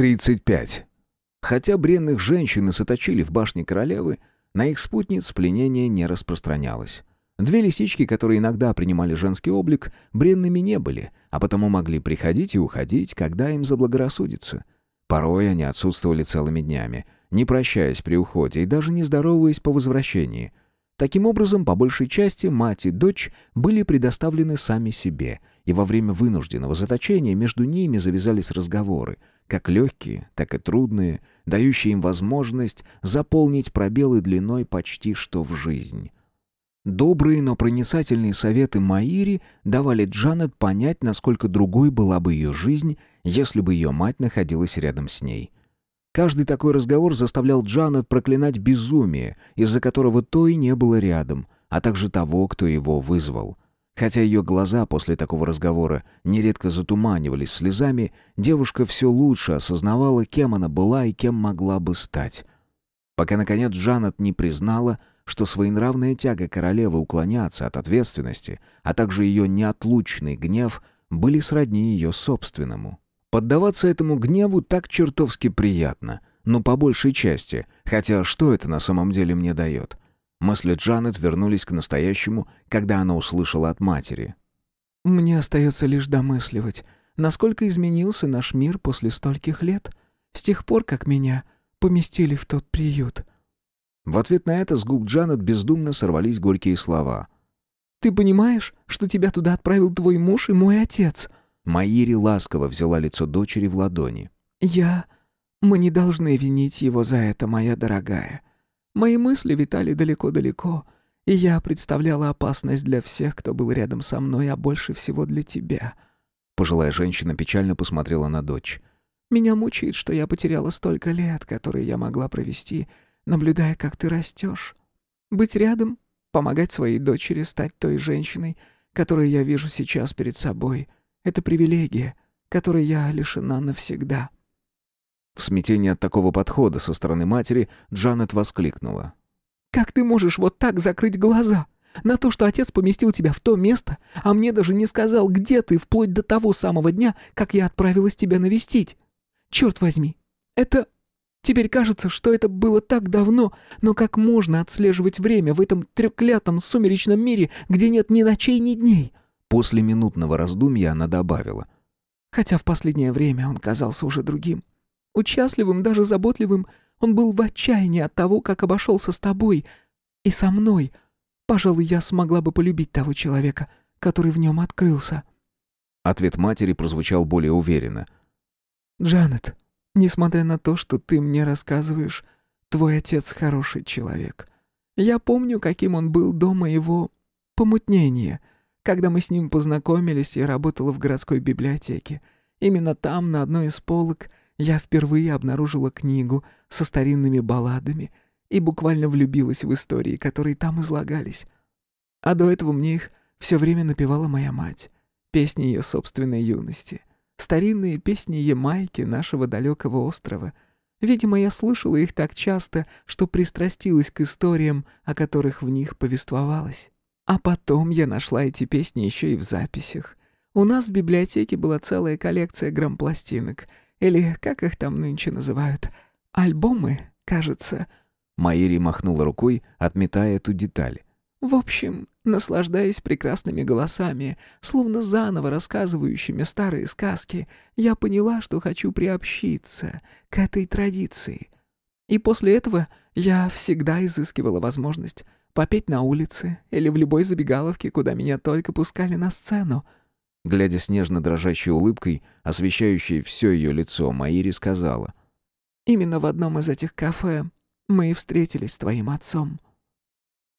35. Хотя бренных женщин и соточили в башне королевы, на их спутниц пленение не распространялось. Две лисички, которые иногда принимали женский облик, бренными не были, а потому могли приходить и уходить, когда им заблагорассудится. Порой они отсутствовали целыми днями, не прощаясь при уходе и даже не здороваясь по возвращении. Таким образом, по большей части мать и дочь были предоставлены сами себе, и во время вынужденного заточения между ними завязались разговоры, как легкие, так и трудные, дающие им возможность заполнить пробелы длиной почти что в жизнь. Добрые, но проницательные советы Маири давали Джанет понять, насколько другой была бы ее жизнь, если бы ее мать находилась рядом с ней. Каждый такой разговор заставлял Джанет проклинать безумие, из-за которого то и не было рядом, а также того, кто его вызвал. Хотя ее глаза после такого разговора нередко затуманивались слезами, девушка все лучше осознавала, кем она была и кем могла бы стать. Пока, наконец, Джанет не признала, что своенравная тяга королевы уклоняться от ответственности, а также ее неотлучный гнев были сродни ее собственному. Поддаваться этому гневу так чертовски приятно, но по большей части, хотя что это на самом деле мне дает? Мысли Джанет вернулись к настоящему, когда она услышала от матери. «Мне остается лишь домысливать, насколько изменился наш мир после стольких лет, с тех пор, как меня поместили в тот приют». В ответ на это с губ Джанет бездумно сорвались горькие слова. «Ты понимаешь, что тебя туда отправил твой муж и мой отец?» Маири ласково взяла лицо дочери в ладони. «Я... Мы не должны винить его за это, моя дорогая. Мои мысли витали далеко-далеко, и я представляла опасность для всех, кто был рядом со мной, а больше всего для тебя». Пожилая женщина печально посмотрела на дочь. «Меня мучает, что я потеряла столько лет, которые я могла провести, наблюдая, как ты растешь. Быть рядом, помогать своей дочери стать той женщиной, которую я вижу сейчас перед собой — это привилегия, которой я лишена навсегда». В смятении от такого подхода со стороны матери Джанет воскликнула. «Как ты можешь вот так закрыть глаза? На то, что отец поместил тебя в то место, а мне даже не сказал, где ты, вплоть до того самого дня, как я отправилась тебя навестить. Черт возьми, это... Теперь кажется, что это было так давно, но как можно отслеживать время в этом треклятом сумеречном мире, где нет ни ночей, ни дней? После минутного раздумья она добавила. «Хотя в последнее время он казался уже другим. Участливым, даже заботливым. Он был в отчаянии от того, как обошелся с тобой и со мной. Пожалуй, я смогла бы полюбить того человека, который в нем открылся». Ответ матери прозвучал более уверенно. «Джанет, несмотря на то, что ты мне рассказываешь, твой отец хороший человек. Я помню, каким он был до моего помутнения». Когда мы с ним познакомились, я работала в городской библиотеке. Именно там, на одной из полок, я впервые обнаружила книгу со старинными балладами и буквально влюбилась в истории, которые там излагались. А до этого мне их все время напевала моя мать. Песни ее собственной юности. Старинные песни Ямайки, нашего далекого острова. Видимо, я слышала их так часто, что пристрастилась к историям, о которых в них повествовалось. А потом я нашла эти песни еще и в записях. У нас в библиотеке была целая коллекция грампластинок. Или, как их там нынче называют, альбомы, кажется. Майри махнула рукой, отметая эту деталь. В общем, наслаждаясь прекрасными голосами, словно заново рассказывающими старые сказки, я поняла, что хочу приобщиться к этой традиции. И после этого я всегда изыскивала возможность попеть на улице или в любой забегаловке, куда меня только пускали на сцену». Глядя с нежно-дрожащей улыбкой, освещающей все ее лицо, Маири сказала. «Именно в одном из этих кафе мы и встретились с твоим отцом».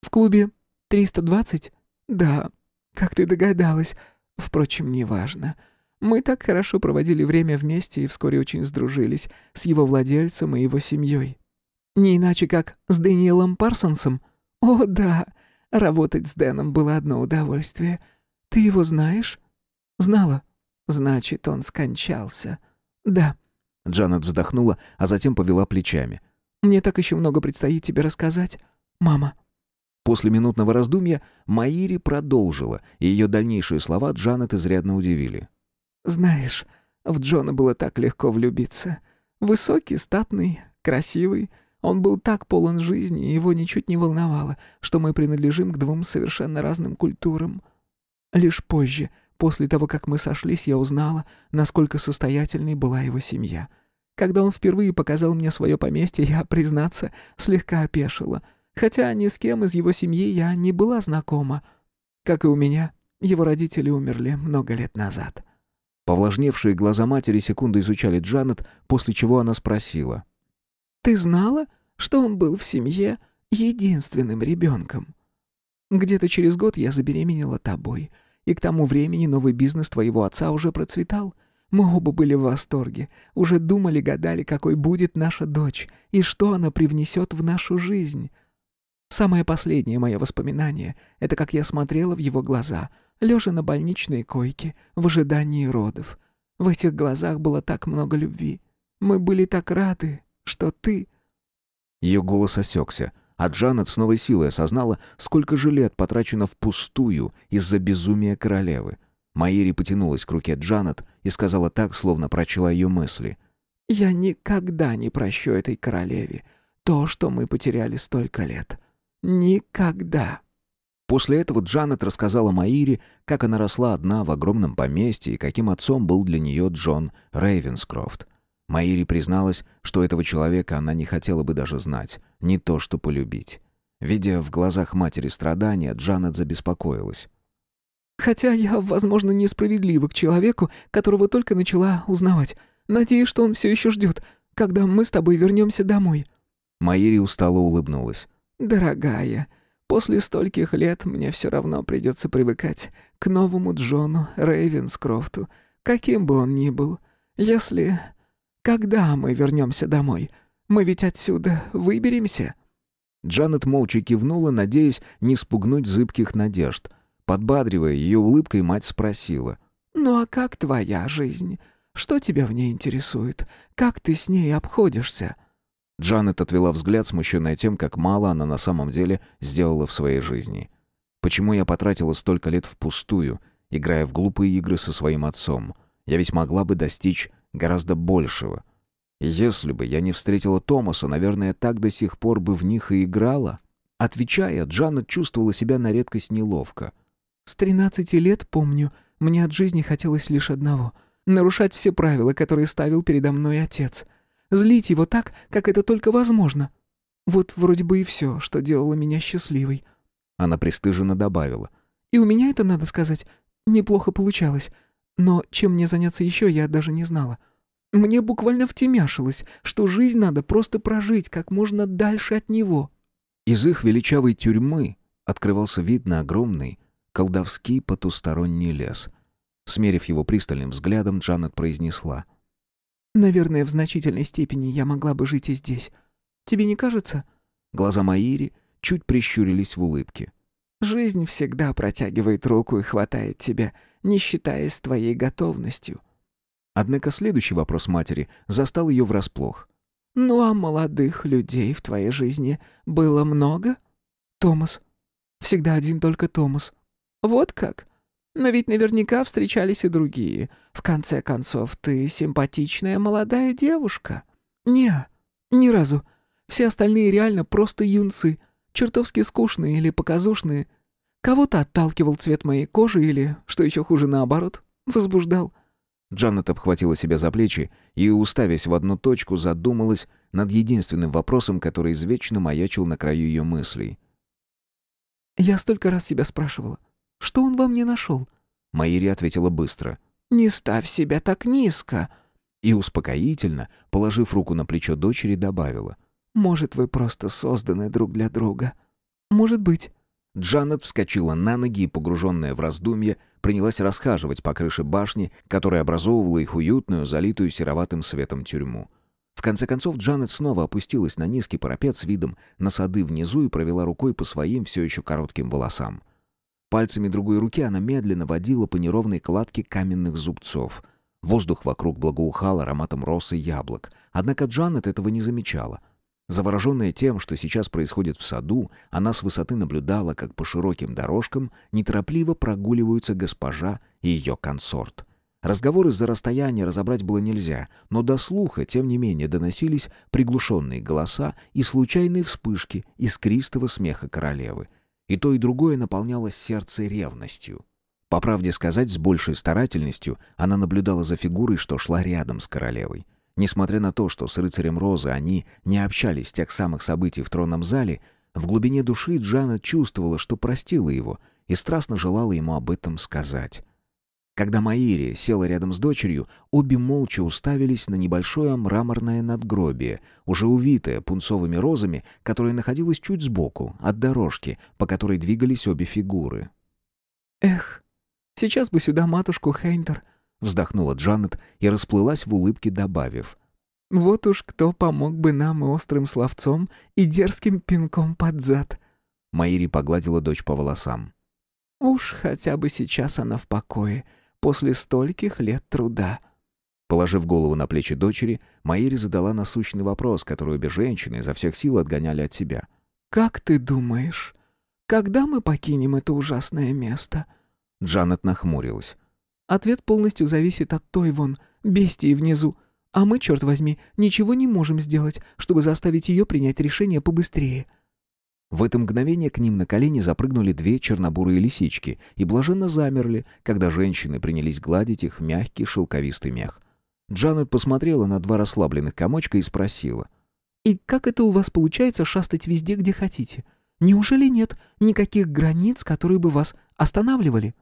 «В клубе 320?» «Да, как ты догадалась. Впрочем, неважно. Мы так хорошо проводили время вместе и вскоре очень сдружились с его владельцем и его семьей. Не иначе, как с Дэниелом Парсонсом». «О, да, работать с Дэном было одно удовольствие. Ты его знаешь?» «Знала. Значит, он скончался. Да». Джанет вздохнула, а затем повела плечами. «Мне так еще много предстоит тебе рассказать, мама». После минутного раздумья Маири продолжила, и ее дальнейшие слова Джанет изрядно удивили. «Знаешь, в Джона было так легко влюбиться. Высокий, статный, красивый. Он был так полон жизни, и его ничуть не волновало, что мы принадлежим к двум совершенно разным культурам. Лишь позже, после того, как мы сошлись, я узнала, насколько состоятельной была его семья. Когда он впервые показал мне свое поместье, я, признаться, слегка опешила. Хотя ни с кем из его семьи я не была знакома. Как и у меня, его родители умерли много лет назад. Повлажневшие глаза матери секунду изучали Джанет, после чего она спросила. «Ты знала, что он был в семье единственным ребенком? Где-то через год я забеременела тобой, и к тому времени новый бизнес твоего отца уже процветал. Мы оба были в восторге, уже думали-гадали, какой будет наша дочь и что она привнесет в нашу жизнь». Самое последнее мое воспоминание — это как я смотрела в его глаза — лежа на больничной койке, в ожидании родов. В этих глазах было так много любви. Мы были так рады, что ты...» Ее голос осекся, а Джанет с новой силой осознала, сколько же лет потрачено впустую из-за безумия королевы. Маири потянулась к руке Джанет и сказала так, словно прочла ее мысли. «Я никогда не прощу этой королеве то, что мы потеряли столько лет. Никогда!» После этого Джанет рассказала Маире, как она росла одна в огромном поместье и каким отцом был для нее Джон Рейвенскрофт. Маире призналась, что этого человека она не хотела бы даже знать, не то что полюбить. Видя в глазах матери страдания, Джанет забеспокоилась. «Хотя я, возможно, несправедлива к человеку, которого только начала узнавать. Надеюсь, что он все еще ждет, когда мы с тобой вернемся домой». Маири устало улыбнулась. «Дорогая, После стольких лет мне все равно придется привыкать к новому Джону Рейвенскрофту, каким бы он ни был. Если... Когда мы вернемся домой? Мы ведь отсюда выберемся?» Джанет молча кивнула, надеясь не спугнуть зыбких надежд. Подбадривая ее улыбкой, мать спросила. «Ну а как твоя жизнь? Что тебя в ней интересует? Как ты с ней обходишься?» Джанет отвела взгляд, смущенная тем, как мало она на самом деле сделала в своей жизни. Почему я потратила столько лет впустую, играя в глупые игры со своим отцом? Я ведь могла бы достичь гораздо большего. Если бы я не встретила Томаса, наверное, так до сих пор бы в них и играла. Отвечая, Джанет чувствовала себя на редкость неловко. «С тринадцати лет, помню, мне от жизни хотелось лишь одного — нарушать все правила, которые ставил передо мной отец — Злить его так, как это только возможно. Вот вроде бы и все, что делало меня счастливой». Она пристыженно добавила. «И у меня это, надо сказать, неплохо получалось. Но чем мне заняться еще, я даже не знала. Мне буквально втемяшилось, что жизнь надо просто прожить как можно дальше от него». Из их величавой тюрьмы открывался вид на огромный, колдовский потусторонний лес. Смерив его пристальным взглядом, Джанет произнесла. Наверное, в значительной степени я могла бы жить и здесь. Тебе не кажется?» Глаза Маири чуть прищурились в улыбке. «Жизнь всегда протягивает руку и хватает тебя, не считаясь твоей готовностью». Однако следующий вопрос матери застал ее врасплох. «Ну а молодых людей в твоей жизни было много?» «Томас. Всегда один только Томас». «Вот как? Но ведь наверняка встречались и другие. В конце концов, ты симпатичная молодая девушка. Не, ни разу. Все остальные реально просто юнцы, чертовски скучные или показушные. Кого-то отталкивал цвет моей кожи или, что еще хуже, наоборот, возбуждал. Джанет обхватила себя за плечи и, уставясь в одну точку, задумалась над единственным вопросом, который извечно маячил на краю ее мыслей. «Я столько раз себя спрашивала, что он во мне нашел?» Маири ответила быстро. «Не ставь себя так низко!» И успокоительно, положив руку на плечо дочери, добавила. «Может, вы просто созданы друг для друга? Может быть». Джанет вскочила на ноги и, погруженная в раздумье, принялась расхаживать по крыше башни, которая образовывала их уютную, залитую сероватым светом тюрьму. В конце концов Джанет снова опустилась на низкий парапет с видом на сады внизу и провела рукой по своим все еще коротким волосам. Пальцами другой руки она медленно водила по неровной кладке каменных зубцов. Воздух вокруг благоухал ароматом роз и яблок. Однако Джанет этого не замечала. Завороженная тем, что сейчас происходит в саду, она с высоты наблюдала, как по широким дорожкам неторопливо прогуливаются госпожа и ее консорт. Разговоры из-за расстояния разобрать было нельзя, но до слуха, тем не менее, доносились приглушенные голоса и случайные вспышки искристого смеха королевы. И то, и другое наполняло сердце ревностью. По правде сказать, с большей старательностью она наблюдала за фигурой, что шла рядом с королевой. Несмотря на то, что с рыцарем Розы они не общались с тех самых событий в тронном зале, в глубине души Джана чувствовала, что простила его и страстно желала ему об этом сказать. Когда Маири села рядом с дочерью, обе молча уставились на небольшое мраморное надгробие, уже увитое пунцовыми розами, которое находилось чуть сбоку, от дорожки, по которой двигались обе фигуры. «Эх, сейчас бы сюда матушку Хейнтер», — вздохнула Джанет и расплылась в улыбке, добавив. «Вот уж кто помог бы нам и острым словцом, и дерзким пинком под зад». Маири погладила дочь по волосам. «Уж хотя бы сейчас она в покое», — после стольких лет труда. Положив голову на плечи дочери, Маири задала насущный вопрос, который обе женщины изо всех сил отгоняли от себя. «Как ты думаешь, когда мы покинем это ужасное место?» Джанет нахмурилась. «Ответ полностью зависит от той вон, бестии внизу. А мы, черт возьми, ничего не можем сделать, чтобы заставить ее принять решение побыстрее». В это мгновение к ним на колени запрыгнули две чернобурые лисички и блаженно замерли, когда женщины принялись гладить их мягкий шелковистый мех. Джанет посмотрела на два расслабленных комочка и спросила. «И как это у вас получается шастать везде, где хотите? Неужели нет никаких границ, которые бы вас останавливали?»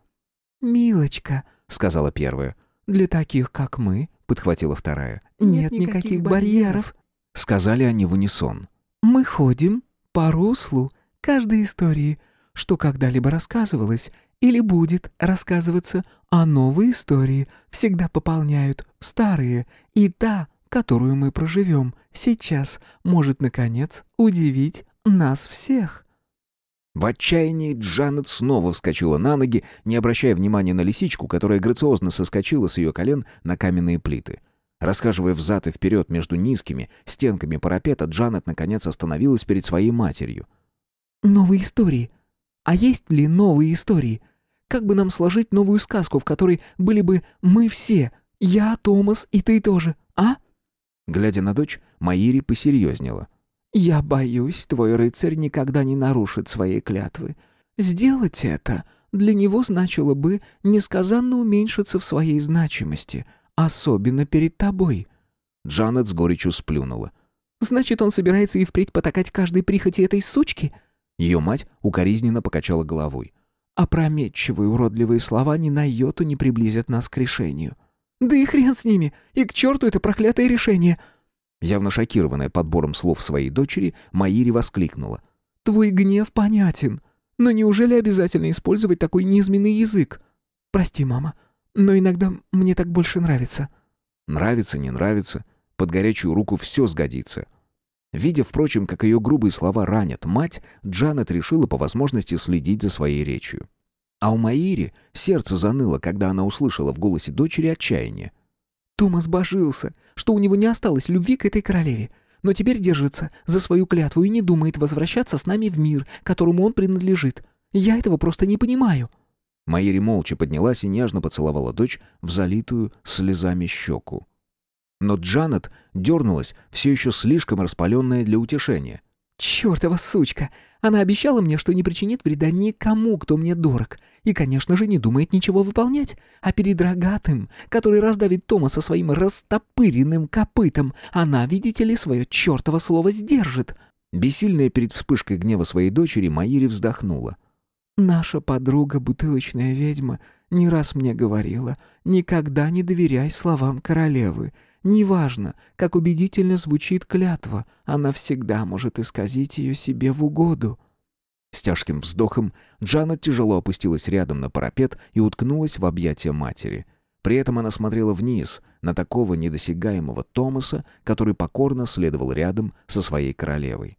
«Милочка», — сказала первая. «Для таких, как мы», — подхватила вторая. «Нет, нет никаких, никаких барьеров», — сказали они в унисон. «Мы ходим, по руслу каждой истории, что когда-либо рассказывалось или будет рассказываться, а новые истории всегда пополняют старые, и та, которую мы проживем сейчас, может, наконец, удивить нас всех». В отчаянии Джанет снова вскочила на ноги, не обращая внимания на лисичку, которая грациозно соскочила с ее колен на каменные плиты. Расхаживая взад и вперед между низкими стенками парапета, Джанет наконец остановилась перед своей матерью. «Новые истории. А есть ли новые истории? Как бы нам сложить новую сказку, в которой были бы мы все, я, Томас и ты тоже, а?» Глядя на дочь, Маири посерьезнела. «Я боюсь, твой рыцарь никогда не нарушит своей клятвы. Сделать это для него значило бы несказанно уменьшиться в своей значимости». Особенно перед тобой». Джанет с горечью сплюнула. «Значит, он собирается и впредь потакать каждой прихоти этой сучки?» Ее мать укоризненно покачала головой. «Опрометчивые уродливые слова ни на йоту не приблизят нас к решению». «Да и хрен с ними! И к черту это проклятое решение!» Явно шокированная подбором слов своей дочери, Маири воскликнула. «Твой гнев понятен, но неужели обязательно использовать такой низменный язык? Прости, мама, но иногда мне так больше нравится». «Нравится, не нравится. Под горячую руку все сгодится». Видя, впрочем, как ее грубые слова ранят мать, Джанет решила по возможности следить за своей речью. А у Маири сердце заныло, когда она услышала в голосе дочери отчаяние. «Томас божился, что у него не осталось любви к этой королеве, но теперь держится за свою клятву и не думает возвращаться с нами в мир, которому он принадлежит. Я этого просто не понимаю». Майери молча поднялась и нежно поцеловала дочь в залитую слезами щеку. Но Джанет дернулась, все еще слишком распаленная для утешения. «Чертова сучка! Она обещала мне, что не причинит вреда никому, кто мне дорог. И, конечно же, не думает ничего выполнять. А перед рогатым, который раздавит Тома со своим растопыренным копытом, она, видите ли, свое чертово слово сдержит». Бессильная перед вспышкой гнева своей дочери, Маири вздохнула. Наша подруга, бутылочная ведьма, не раз мне говорила, никогда не доверяй словам королевы. Неважно, как убедительно звучит клятва, она всегда может исказить ее себе в угоду. С тяжким вздохом Джанет тяжело опустилась рядом на парапет и уткнулась в объятия матери. При этом она смотрела вниз, на такого недосягаемого Томаса, который покорно следовал рядом со своей королевой.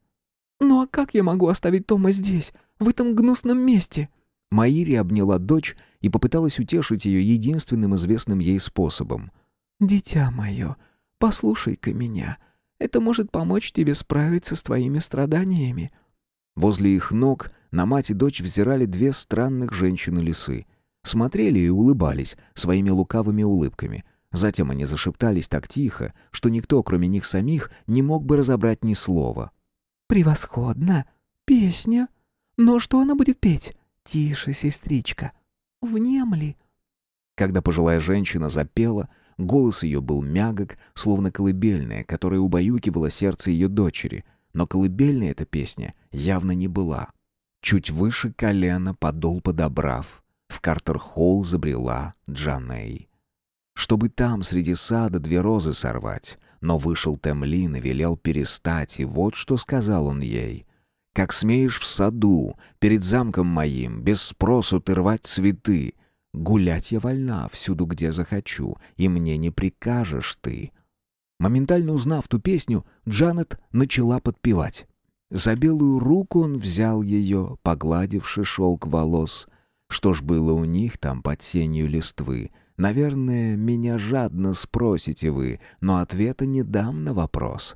«Ну а как я могу оставить Тома здесь? в этом гнусном месте?» Маири обняла дочь и попыталась утешить ее единственным известным ей способом. «Дитя мое, послушай-ка меня. Это может помочь тебе справиться с твоими страданиями». Возле их ног на мать и дочь взирали две странных женщины-лисы. смотрели и улыбались своими лукавыми улыбками. Затем они зашептались так тихо, что никто, кроме них самих, не мог бы разобрать ни слова. «Превосходно! Песня! Но что она будет петь? Тише, сестричка! Внемли!» Когда пожилая женщина запела, голос ее был мягок, словно колыбельная, которая убаюкивала сердце ее дочери. Но колыбельная эта песня явно не была. Чуть выше колена, подол подобрав, в Картер-холл забрела Джаней. Чтобы там среди сада две розы сорвать, но вышел Темлин и велел перестать, и вот что сказал он ей. «Как смеешь в саду, перед замком моим, без спросу ты рвать цветы, Гулять я вольна всюду, где захочу, и мне не прикажешь ты». Моментально узнав ту песню, Джанет начала подпевать. За белую руку он взял ее, погладивши шелк волос. Что ж было у них там под сенью листвы? Наверное, меня жадно спросите вы, но ответа не дам на вопрос.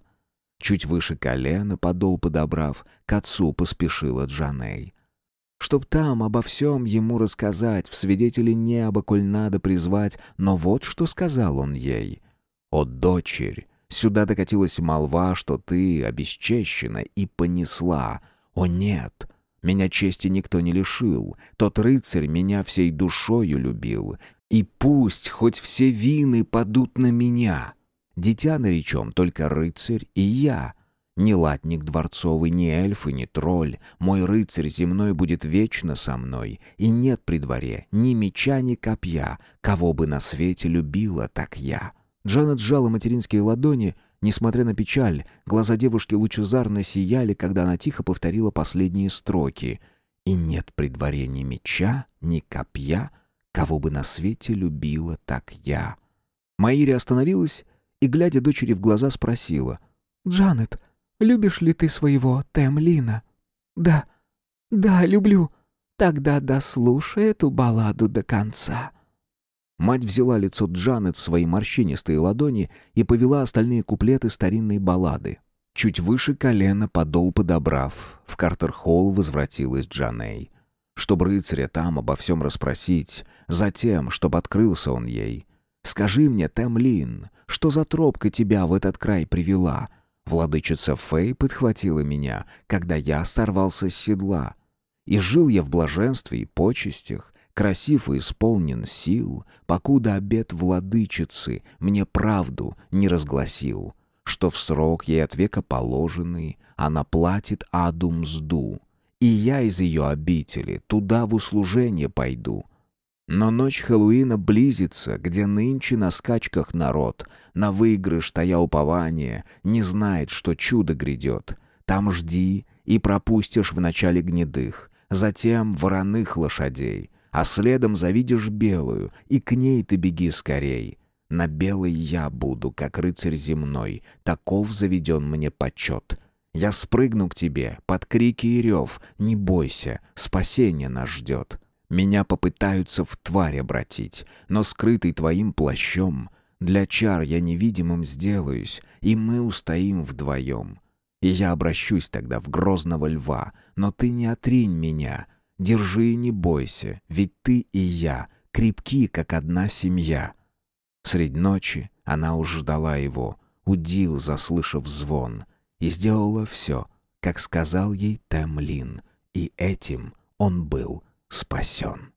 Чуть выше колена, подол подобрав, к отцу поспешила Джаней чтоб там обо всем ему рассказать, в свидетели неба, коль надо призвать, но вот что сказал он ей. «О, дочерь, сюда докатилась молва, что ты обесчещена и понесла. О, нет!» Меня чести никто не лишил, тот рыцарь меня всей душою любил, и пусть хоть все вины падут на меня. Дитя наречем только рыцарь и я, ни латник дворцовый, ни эльф и ни тролль. Мой рыцарь земной будет вечно со мной. И нет при дворе ни меча, ни копья. Кого бы на свете любила, так я». Джанет сжала материнские ладони. Несмотря на печаль, глаза девушки лучезарно сияли, когда она тихо повторила последние строки. «И нет при дворе ни меча, ни копья. Кого бы на свете любила, так я». Маири остановилась и, глядя дочери в глаза, спросила. «Джанет, Любишь ли ты своего Темлина?» «Да, да, люблю. Тогда дослушай эту балладу до конца». Мать взяла лицо Джанет в свои морщинистые ладони и повела остальные куплеты старинной баллады. Чуть выше колена, подол подобрав, в Картер-холл возвратилась Джаней. Чтоб рыцаря там обо всем расспросить, затем, чтоб открылся он ей. «Скажи мне, Темлин, что за тропка тебя в этот край привела?» Владычица Фэй подхватила меня, когда я сорвался с седла. И жил я в блаженстве и почестях, красив и исполнен сил, покуда обет владычицы мне правду не разгласил, что в срок ей от века положенный она платит аду мзду, и я из ее обители туда в услужение пойду, но ночь Хэллоуина близится, где нынче на скачках народ, на выигрыш тая упование, не знает, что чудо грядет. Там жди и пропустишь в начале гнедых, затем вороных лошадей, а следом завидишь белую, и к ней ты беги скорей. На белой я буду, как рыцарь земной, таков заведен мне почет. Я спрыгну к тебе под крики и рев, не бойся, спасение нас ждет. Меня попытаются в тварь обратить, но скрытый твоим плащом для чар я невидимым сделаюсь, и мы устоим вдвоем. И я обращусь тогда в грозного льва, но ты не отринь меня. Держи и не бойся, ведь ты и я крепки, как одна семья». Средь ночи она уж ждала его, удил, заслышав звон, и сделала все, как сказал ей Темлин, и этим он был спасен.